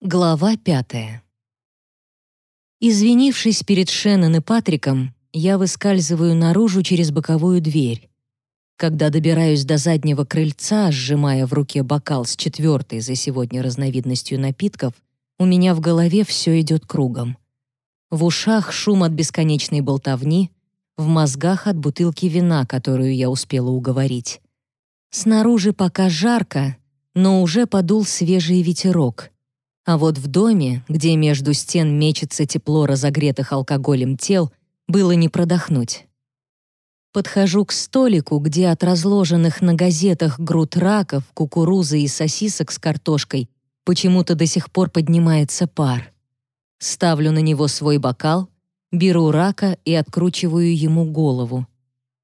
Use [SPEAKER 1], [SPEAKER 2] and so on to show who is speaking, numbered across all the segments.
[SPEAKER 1] Глава пятая. Извинившись перед Шеннон и Патриком, я выскальзываю наружу через боковую дверь. Когда добираюсь до заднего крыльца, сжимая в руке бокал с четвертой за сегодня разновидностью напитков, у меня в голове все идет кругом. В ушах шум от бесконечной болтовни, в мозгах от бутылки вина, которую я успела уговорить. Снаружи пока жарко, но уже подул свежий ветерок — а вот в доме, где между стен мечется тепло разогретых алкоголем тел, было не продохнуть. Подхожу к столику, где от разложенных на газетах груд раков, кукурузы и сосисок с картошкой почему-то до сих пор поднимается пар. Ставлю на него свой бокал, беру рака и откручиваю ему голову.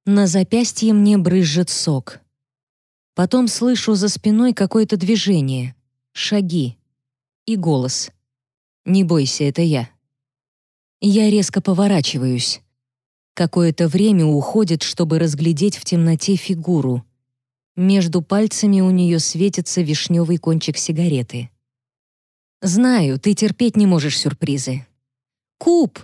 [SPEAKER 1] На запястье мне брызжет сок. Потом слышу за спиной какое-то движение, шаги и голос. «Не бойся, это я». Я резко поворачиваюсь. Какое-то время уходит, чтобы разглядеть в темноте фигуру. Между пальцами у нее светится вишневый кончик сигареты. «Знаю, ты терпеть не можешь сюрпризы». «Куб!»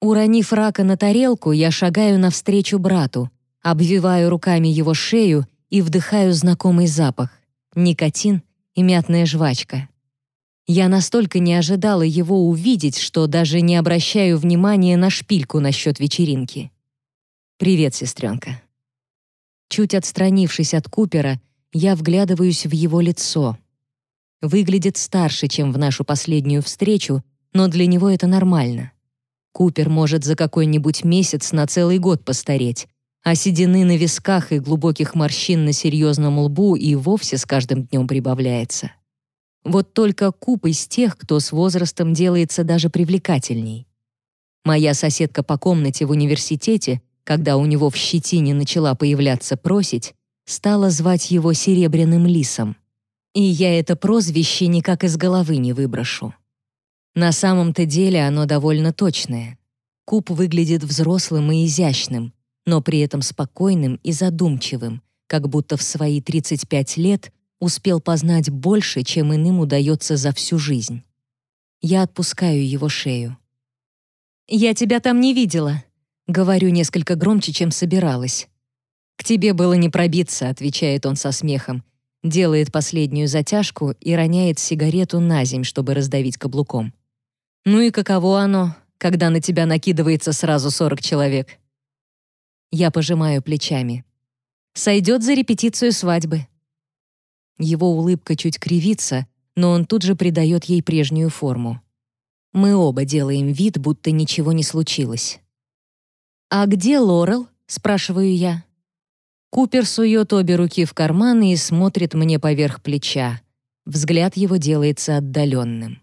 [SPEAKER 1] Уронив рака на тарелку, я шагаю навстречу брату, обвиваю руками его шею и вдыхаю знакомый запах — никотин и мятная жвачка. Я настолько не ожидала его увидеть, что даже не обращаю внимания на шпильку насчет вечеринки. «Привет, сестренка». Чуть отстранившись от Купера, я вглядываюсь в его лицо. Выглядит старше, чем в нашу последнюю встречу, но для него это нормально. Купер может за какой-нибудь месяц на целый год постареть, а седины на висках и глубоких морщин на серьезном лбу и вовсе с каждым днем прибавляется. Вот только куб из тех, кто с возрастом делается даже привлекательней. Моя соседка по комнате в университете, когда у него в щетине начала появляться просить, стала звать его Серебряным Лисом. И я это прозвище никак из головы не выброшу. На самом-то деле оно довольно точное. Куб выглядит взрослым и изящным, но при этом спокойным и задумчивым, как будто в свои 35 лет успел познать больше, чем иным удается за всю жизнь. Я отпускаю его шею. «Я тебя там не видела», — говорю несколько громче, чем собиралась. «К тебе было не пробиться», — отвечает он со смехом, делает последнюю затяжку и роняет сигарету на земь, чтобы раздавить каблуком. «Ну и каково оно, когда на тебя накидывается сразу сорок человек?» Я пожимаю плечами. «Сойдет за репетицию свадьбы». Его улыбка чуть кривится, но он тут же придает ей прежнюю форму. Мы оба делаем вид, будто ничего не случилось. «А где Лорел?» — спрашиваю я. Купер сует обе руки в карманы и смотрит мне поверх плеча. Взгляд его делается отдаленным.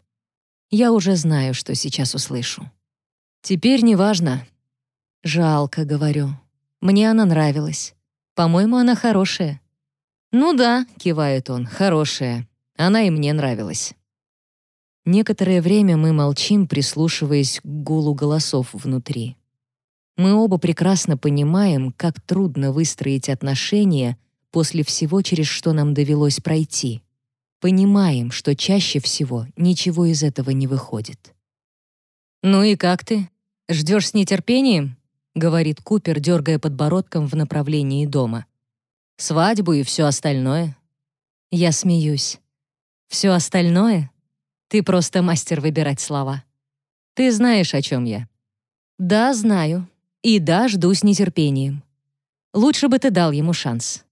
[SPEAKER 1] Я уже знаю, что сейчас услышу. «Теперь неважно». «Жалко», — говорю. «Мне она нравилась. По-моему, она хорошая». «Ну да», — кивает он, — «хорошая. Она и мне нравилась». Некоторое время мы молчим, прислушиваясь к гулу голосов внутри. Мы оба прекрасно понимаем, как трудно выстроить отношения после всего, через что нам довелось пройти. Понимаем, что чаще всего ничего из этого не выходит. «Ну и как ты? Ждешь с нетерпением?» — говорит Купер, дергая подбородком в направлении дома свадьбу и все остальное. Я смеюсь. Все остальное? Ты просто мастер выбирать слова. Ты знаешь, о чем я. Да, знаю. И да, жду с нетерпением. Лучше бы ты дал ему шанс.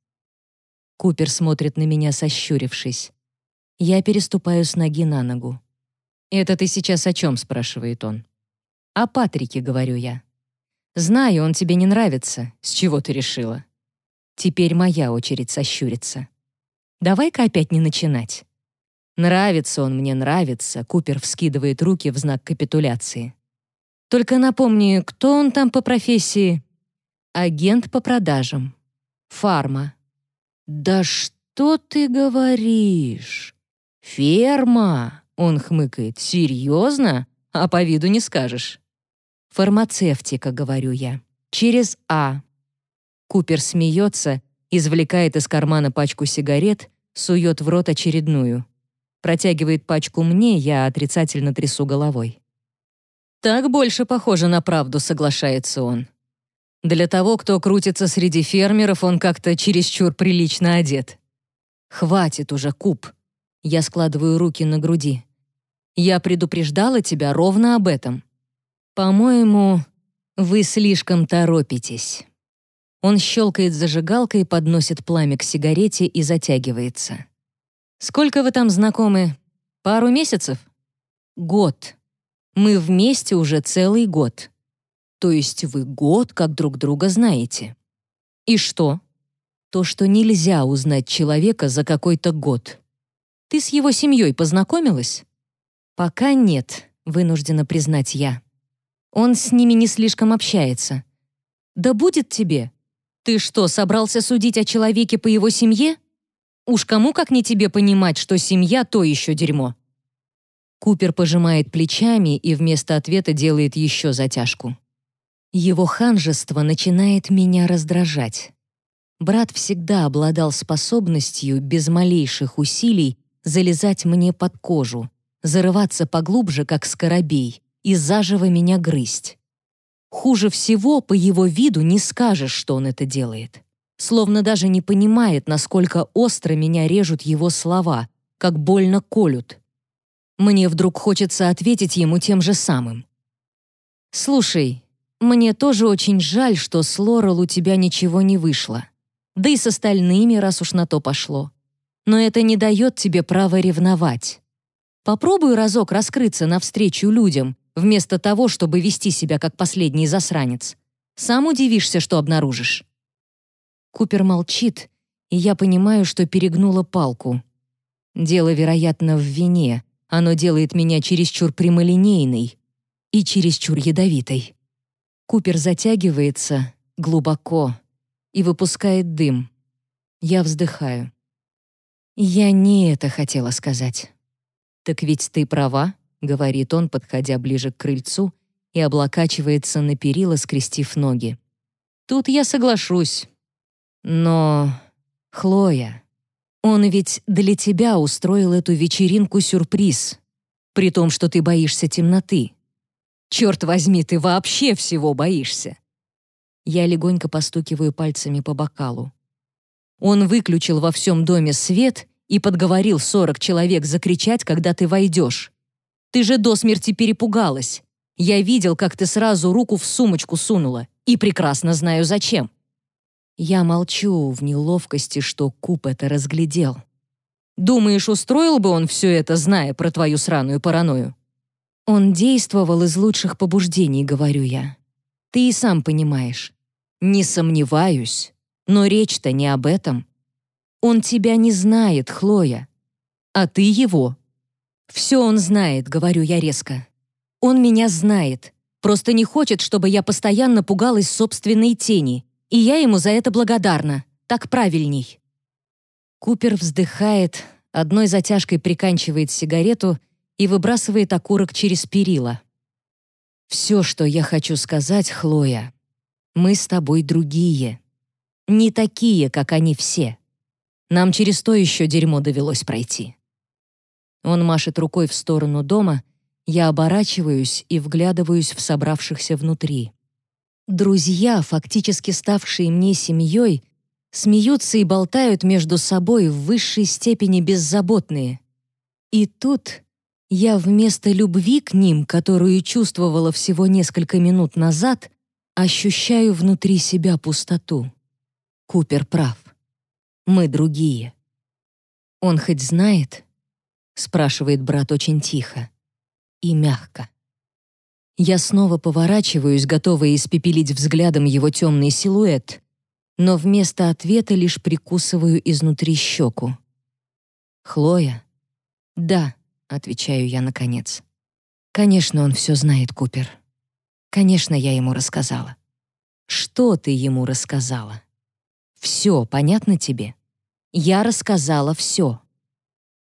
[SPEAKER 1] Купер смотрит на меня, сощурившись. Я переступаю с ноги на ногу. «Это ты сейчас о чем?» — спрашивает он. «О Патрике», — говорю я. «Знаю, он тебе не нравится. С чего ты решила?» Теперь моя очередь сощуриться. Давай-ка опять не начинать. Нравится он мне, нравится. Купер вскидывает руки в знак капитуляции. Только напомни, кто он там по профессии? Агент по продажам. Фарма. Да что ты говоришь? Ферма? Он хмыкает. Серьезно? А по виду не скажешь. Фармацевтика, говорю я. Через А. Купер смеется, извлекает из кармана пачку сигарет, сует в рот очередную. Протягивает пачку мне, я отрицательно трясу головой. «Так больше похоже на правду», — соглашается он. Для того, кто крутится среди фермеров, он как-то чересчур прилично одет. «Хватит уже, Куб!» Я складываю руки на груди. «Я предупреждала тебя ровно об этом. По-моему, вы слишком торопитесь». Он щелкает зажигалкой, подносит пламя к сигарете и затягивается. «Сколько вы там знакомы? Пару месяцев?» «Год. Мы вместе уже целый год. То есть вы год как друг друга знаете. И что? То, что нельзя узнать человека за какой-то год. Ты с его семьей познакомилась? Пока нет, вынуждена признать я. Он с ними не слишком общается. Да будет тебе. Ты что, собрался судить о человеке по его семье? Уж кому как не тебе понимать, что семья — то еще дерьмо. Купер пожимает плечами и вместо ответа делает еще затяжку. Его ханжество начинает меня раздражать. Брат всегда обладал способностью без малейших усилий залезать мне под кожу, зарываться поглубже, как скоробей, и заживо меня грызть. Хуже всего, по его виду не скажешь, что он это делает. Словно даже не понимает, насколько остро меня режут его слова, как больно колют. Мне вдруг хочется ответить ему тем же самым. «Слушай, мне тоже очень жаль, что с Лорел у тебя ничего не вышло. Да и с остальными, раз уж на то пошло. Но это не дает тебе права ревновать. Попробуй разок раскрыться навстречу людям, вместо того, чтобы вести себя как последний засранец. Сам удивишься, что обнаружишь. Купер молчит, и я понимаю, что перегнула палку. Дело, вероятно, в вине. Оно делает меня чересчур прямолинейной и чересчур ядовитой. Купер затягивается глубоко и выпускает дым. Я вздыхаю. Я не это хотела сказать. «Так ведь ты права», — говорит он, подходя ближе к крыльцу и облокачивается на перила, скрестив ноги. «Тут я соглашусь. Но, Хлоя, он ведь для тебя устроил эту вечеринку-сюрприз, при том, что ты боишься темноты. Черт возьми, ты вообще всего боишься. Я легонько постукиваю пальцами по бокалу. Он выключил во всем доме свет и подговорил сорок человек закричать, когда ты войдешь. Ты же до смерти перепугалась. Я видел, как ты сразу руку в сумочку сунула, и прекрасно знаю, зачем. Я молчу в неловкости, что Куп это разглядел. Думаешь, устроил бы он все это, зная про твою сраную паранойю? Он действовал из лучших побуждений, говорю я. Ты и сам понимаешь. Не сомневаюсь, но речь-то не об этом. Он тебя не знает, Хлоя, а ты его. Все он знает, говорю я резко. Он меня знает, просто не хочет, чтобы я постоянно пугалась собственной тени, и я ему за это благодарна. Так правильней. Купер вздыхает, одной затяжкой приканчивает сигарету и выбрасывает окурок через перила. «Все, что я хочу сказать, Хлоя, мы с тобой другие. Не такие, как они все. Нам через то еще дерьмо довелось пройти». Он машет рукой в сторону дома, я оборачиваюсь и вглядываюсь в собравшихся внутри. Друзья, фактически ставшие мне семьей, смеются и болтают между собой в высшей степени беззаботные. И тут я вместо любви к ним, которую чувствовала всего несколько минут назад, ощущаю внутри себя пустоту. Купер прав. Мы другие. Он хоть знает? Спрашивает брат очень тихо и мягко. Я снова поворачиваюсь, готовая испепелить взглядом его темный силуэт, но вместо ответа лишь прикусываю изнутри щеку. «Хлоя?» «Да», отвечаю я наконец. Конечно, он все знает, Купер. Конечно, я ему рассказала. Что ты ему рассказала? Все понятно тебе? Я рассказала все.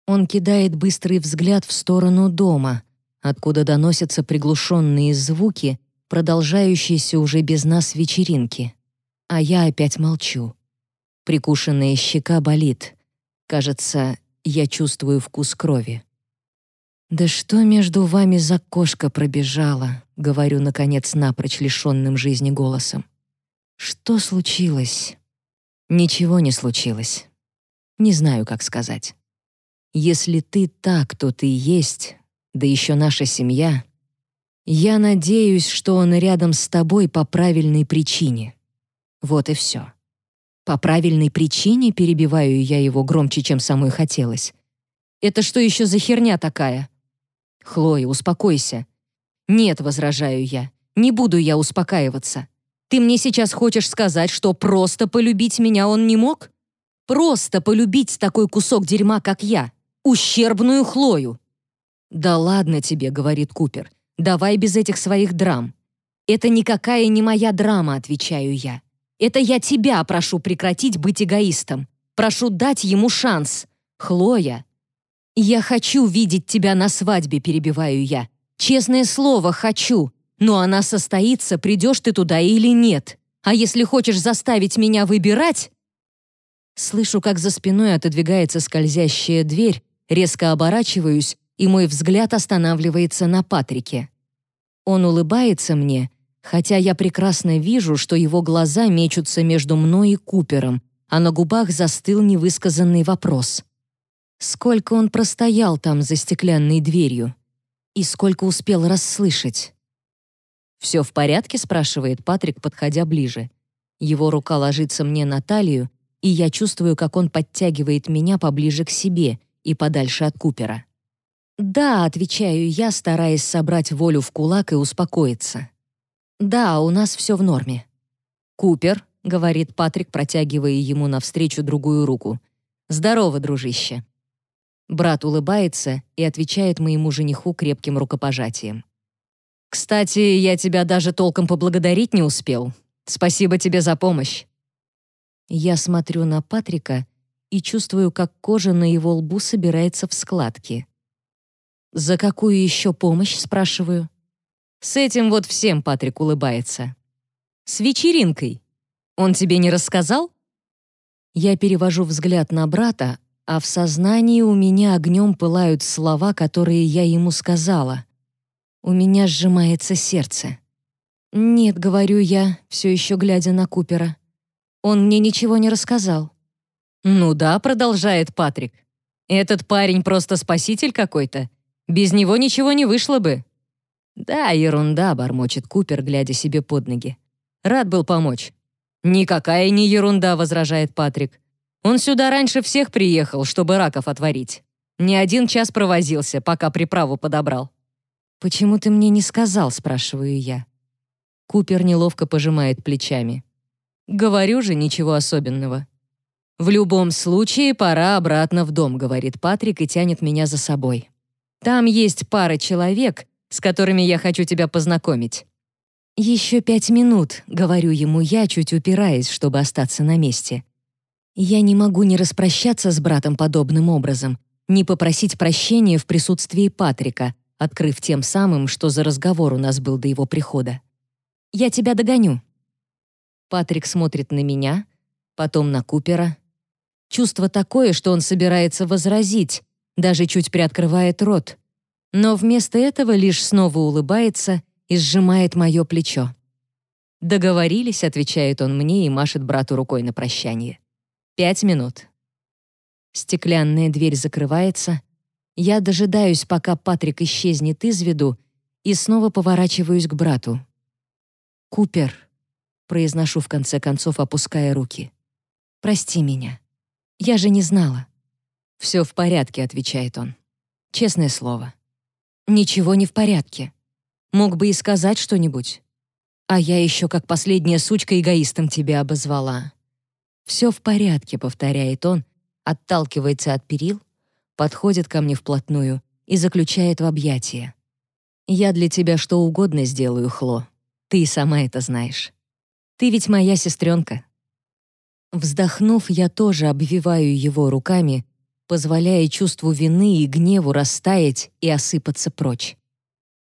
[SPEAKER 1] Он кидает быстрый взгляд в сторону дома, откуда доносятся приглушенные звуки, продолжающиеся уже без нас вечеринки. А я опять молчу. Прикушенная щека болит. Кажется, я чувствую вкус крови. «Да что между вами за кошка пробежала?» — говорю, наконец, напрочь лишенным жизни голосом. «Что случилось?» «Ничего не случилось. Не знаю, как сказать. Если ты так, то ты есть, да еще наша семья. Я надеюсь, что он рядом с тобой по правильной причине. Вот и все. По правильной причине перебиваю я его громче, чем самой хотелось. Это что еще за херня такая? Хлоя, успокойся. Нет, возражаю я. Не буду я успокаиваться. Ты мне сейчас хочешь сказать, что просто полюбить меня он не мог? Просто полюбить такой кусок дерьма, как я, ущербную Хлою. Да ладно тебе, говорит Купер. Давай без этих своих драм. Это никакая не моя драма, отвечаю я. Это я тебя прошу прекратить быть эгоистом. Прошу дать ему шанс. Хлоя. Я хочу видеть тебя на свадьбе, перебиваю я. Честное слово, хочу. Но она состоится, придешь ты туда или нет. А если хочешь заставить меня выбирать... Слышу, как за спиной отодвигается скользящая дверь, резко оборачиваюсь и мой взгляд останавливается на Патрике. Он улыбается мне, хотя я прекрасно вижу, что его глаза мечутся между мной и Купером, а на губах застыл невысказанный вопрос. Сколько он простоял там за стеклянной дверью? И сколько успел расслышать? «Все в порядке?» — спрашивает Патрик, подходя ближе. Его рука ложится мне на талию, и я чувствую, как он подтягивает меня поближе к себе и подальше от Купера. «Да», — отвечаю я, стараясь собрать волю в кулак и успокоиться. «Да, у нас все в норме». «Купер», — говорит Патрик, протягивая ему навстречу другую руку. «Здорово, дружище». Брат улыбается и отвечает моему жениху крепким рукопожатием. «Кстати, я тебя даже толком поблагодарить не успел. Спасибо тебе за помощь». Я смотрю на Патрика и чувствую, как кожа на его лбу собирается в складки. «За какую еще помощь?» — спрашиваю. «С этим вот всем Патрик улыбается». «С вечеринкой. Он тебе не рассказал?» Я перевожу взгляд на брата, а в сознании у меня огнем пылают слова, которые я ему сказала. У меня сжимается сердце. «Нет», — говорю я, все еще глядя на Купера. «Он мне ничего не рассказал». «Ну да», — продолжает Патрик. «Этот парень просто спаситель какой-то. Без него ничего не вышло бы». «Да, ерунда», — бормочет Купер, глядя себе под ноги. «Рад был помочь». «Никакая не ерунда», — возражает Патрик. «Он сюда раньше всех приехал, чтобы раков отварить. Не один час провозился, пока приправу подобрал». «Почему ты мне не сказал?» — спрашиваю я. Купер неловко пожимает плечами. «Говорю же, ничего особенного». «В любом случае, пора обратно в дом», — говорит Патрик и тянет меня за собой. Там есть пара человек, с которыми я хочу тебя познакомить». «Еще пять минут», — говорю ему я, чуть упираясь, чтобы остаться на месте. Я не могу не распрощаться с братом подобным образом, не попросить прощения в присутствии Патрика, открыв тем самым, что за разговор у нас был до его прихода. «Я тебя догоню». Патрик смотрит на меня, потом на Купера. Чувство такое, что он собирается возразить, даже чуть приоткрывает рот, но вместо этого лишь снова улыбается и сжимает мое плечо. «Договорились», — отвечает он мне и машет брату рукой на прощание. «Пять минут». Стеклянная дверь закрывается. Я дожидаюсь, пока Патрик исчезнет из виду, и снова поворачиваюсь к брату. «Купер», — произношу в конце концов, опуская руки. «Прости меня. Я же не знала». «Все в порядке», — отвечает он. «Честное слово». «Ничего не в порядке. Мог бы и сказать что-нибудь. А я еще как последняя сучка эгоистом тебя обозвала». «Все в порядке», — повторяет он, отталкивается от перил, подходит ко мне вплотную и заключает в объятия. «Я для тебя что угодно сделаю, Хло. Ты и сама это знаешь. Ты ведь моя сестренка». Вздохнув, я тоже обвиваю его руками, позволяя чувству вины и гневу растаять и осыпаться прочь.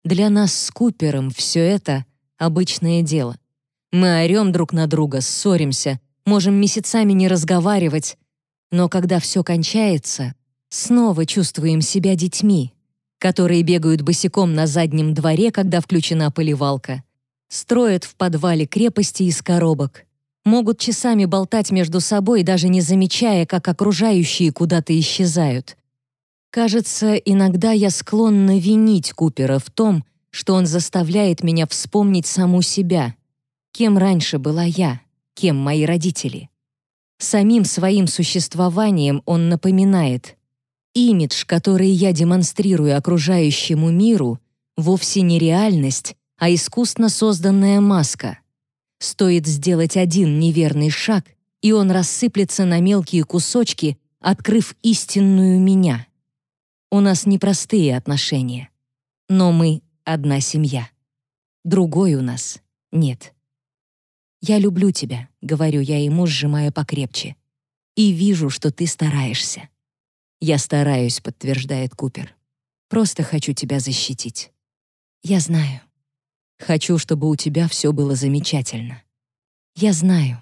[SPEAKER 1] Для нас с Купером все это — обычное дело. Мы орем друг на друга, ссоримся, можем месяцами не разговаривать, но когда все кончается, Снова чувствуем себя детьми, которые бегают босиком на заднем дворе, когда включена поливалка, строят в подвале крепости из коробок, могут часами болтать между собой, даже не замечая, как окружающие куда-то исчезают. Кажется, иногда я склонна винить Купера в том, что он заставляет меня вспомнить саму себя. Кем раньше была я, кем мои родители. Самим своим существованием он напоминает. Имидж, который я демонстрирую окружающему миру, вовсе не реальность, а искусно созданная маска. Стоит сделать один неверный шаг, и он рассыплется на мелкие кусочки, открыв истинную меня. У нас непростые отношения, но мы одна семья. Другой у нас нет. «Я люблю тебя», — говорю я ему, сжимая покрепче. «И вижу, что ты стараешься». «Я стараюсь», — подтверждает Купер. «Просто хочу тебя защитить». «Я знаю». «Хочу, чтобы у тебя все было замечательно». «Я знаю».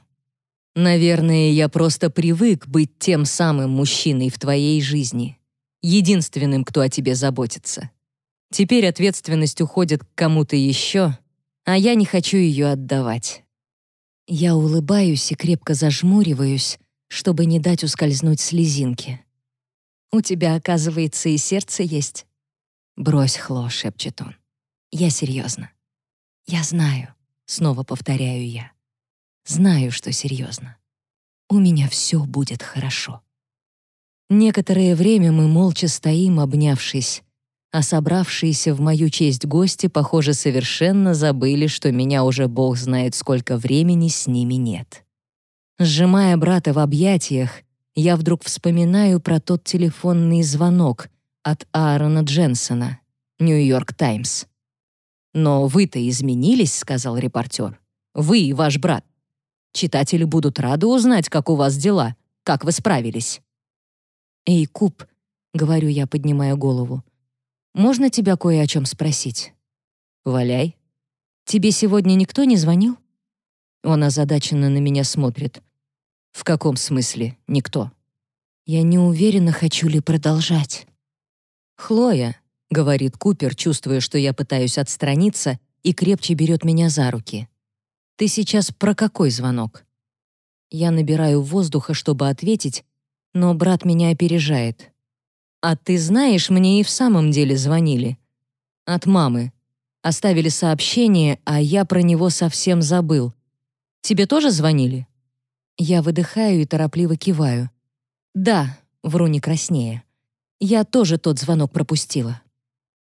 [SPEAKER 1] «Наверное, я просто привык быть тем самым мужчиной в твоей жизни, единственным, кто о тебе заботится. Теперь ответственность уходит к кому-то еще, а я не хочу ее отдавать. Я улыбаюсь и крепко зажмуриваюсь, чтобы не дать ускользнуть слезинке. «У тебя, оказывается, и сердце есть». «Брось, Хло», — шепчет он. «Я серьезно». «Я знаю», — снова повторяю я. «Знаю, что серьезно. У меня все будет хорошо». Некоторое время мы молча стоим, обнявшись, а собравшиеся в мою честь гости, похоже, совершенно забыли, что меня уже бог знает сколько времени с ними нет. Сжимая брата в объятиях, я вдруг вспоминаю про тот телефонный звонок от Аарона Дженсона, «Нью-Йорк Таймс». «Но вы-то изменились», — сказал репортер. «Вы и ваш брат. Читатели будут рады узнать, как у вас дела, как вы справились». «Эй, Куб», — говорю я, поднимая голову, можно тебя кое о чем спросить?» «Валяй». «Тебе сегодня никто не звонил?» Он озадаченно на меня смотрит. «В каком смысле никто?» «Я не уверена, хочу ли продолжать». «Хлоя», — говорит Купер, чувствуя, что я пытаюсь отстраниться, и крепче берет меня за руки. «Ты сейчас про какой звонок?» Я набираю воздуха, чтобы ответить, но брат меня опережает. «А ты знаешь, мне и в самом деле звонили. От мамы. Оставили сообщение, а я про него совсем забыл. Тебе тоже звонили?» Я выдыхаю и торопливо киваю. «Да», — вру не краснее. «Я тоже тот звонок пропустила».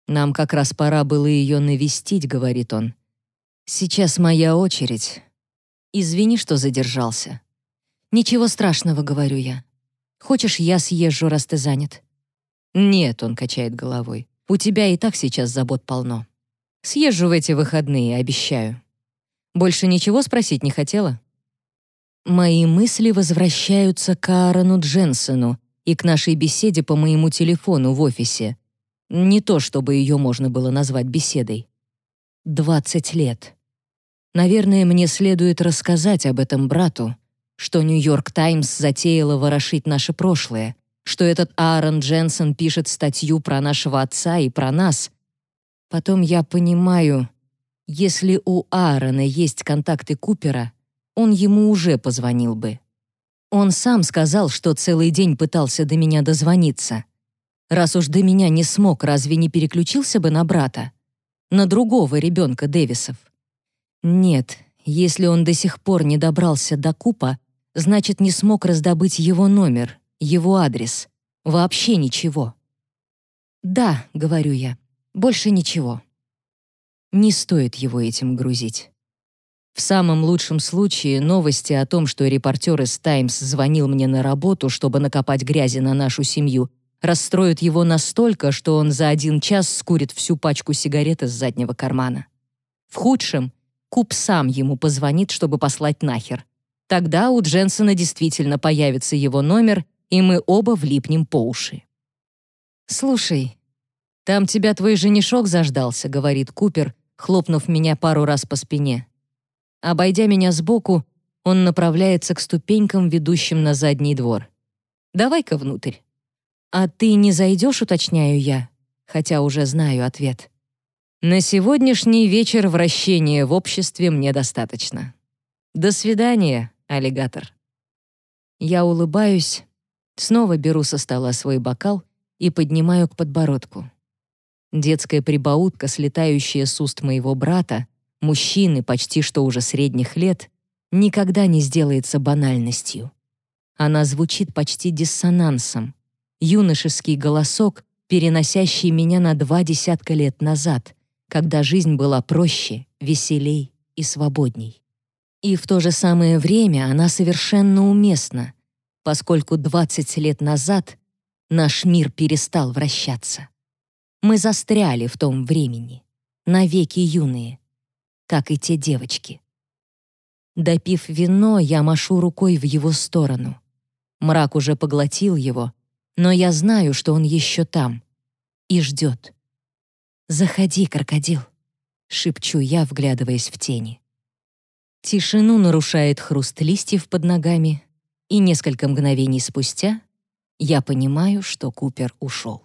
[SPEAKER 1] «Нам как раз пора было ее навестить», — говорит он. «Сейчас моя очередь. Извини, что задержался». «Ничего страшного», — говорю я. «Хочешь, я съезжу, раз ты занят?» «Нет», — он качает головой, — «у тебя и так сейчас забот полно. Съезжу в эти выходные, обещаю. Больше ничего спросить не хотела?» Мои мысли возвращаются к Аарону Дженсену и к нашей беседе по моему телефону в офисе. Не то, чтобы ее можно было назвать беседой. Двадцать лет. Наверное, мне следует рассказать об этом брату, что «Нью-Йорк Таймс» затеяла ворошить наше прошлое, что этот Аарон Дженсен пишет статью про нашего отца и про нас. Потом я понимаю, если у Аарона есть контакты Купера, он ему уже позвонил бы. Он сам сказал, что целый день пытался до меня дозвониться. Раз уж до меня не смог, разве не переключился бы на брата? На другого ребенка Дэвисов? Нет, если он до сих пор не добрался до Купа, значит, не смог раздобыть его номер — его адрес. Вообще ничего. «Да», — говорю я, — «больше ничего». Не стоит его этим грузить. В самом лучшем случае новости о том, что репортер из «Таймс» звонил мне на работу, чтобы накопать грязи на нашу семью, расстроят его настолько, что он за один час скурит всю пачку сигарет из заднего кармана. В худшем Куб сам ему позвонит, чтобы послать нахер. Тогда у Дженсона действительно появится его номер, и мы оба влипнем по уши. «Слушай, там тебя твой женишок заждался», — говорит Купер, хлопнув меня пару раз по спине. Обойдя меня сбоку, он направляется к ступенькам, ведущим на задний двор. «Давай-ка внутрь». «А ты не зайдешь, уточняю я, хотя уже знаю ответ. На сегодняшний вечер вращения в обществе мне достаточно. До свидания, аллигатор». Я улыбаюсь, снова беру со стола свой бокал и поднимаю к подбородку. Детская прибаутка, слетающая с уст моего брата, мужчины почти что уже средних лет, никогда не сделается банальностью. Она звучит почти диссонансом. Юношеский голосок, переносящий меня на два десятка лет назад, когда жизнь была проще, веселей и свободней. И в то же самое время она совершенно уместна, поскольку 20 лет назад наш мир перестал вращаться. Мы застряли в том времени, навеки юные, как и те девочки. Допив вино, я машу рукой в его сторону. Мрак уже поглотил его, но я знаю, что он еще там и ждет. «Заходи, крокодил», — шепчу я, вглядываясь в тени. Тишину нарушает хруст листьев под ногами, и несколько мгновений спустя я понимаю, что Купер ушел.